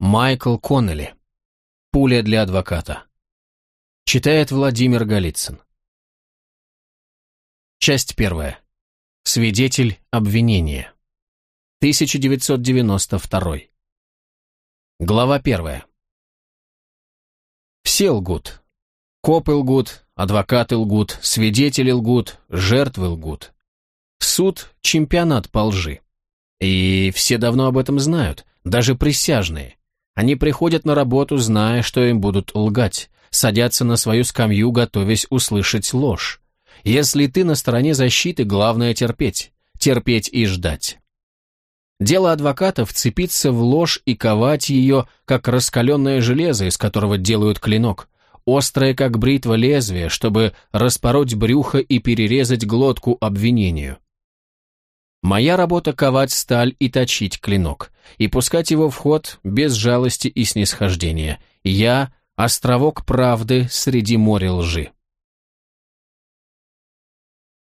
Майкл Коннелли. Пуля для адвоката. Читает Владимир Голицын. Часть первая. Свидетель обвинения. 1992. Глава первая. Все лгут. Копы лгут, адвокаты лгут, свидетели лгут, жертвы лгут. Суд – чемпионат по лжи. И все давно об этом знают, даже присяжные. Они приходят на работу, зная, что им будут лгать, садятся на свою скамью, готовясь услышать ложь. Если ты на стороне защиты, главное терпеть, терпеть и ждать. Дело адвокатов вцепиться в ложь и ковать ее, как раскаленное железо, из которого делают клинок, острое, как бритва лезвие, чтобы распороть брюхо и перерезать глотку обвинению. Моя работа — ковать сталь и точить клинок, и пускать его в ход без жалости и снисхождения. Я — островок правды среди моря лжи.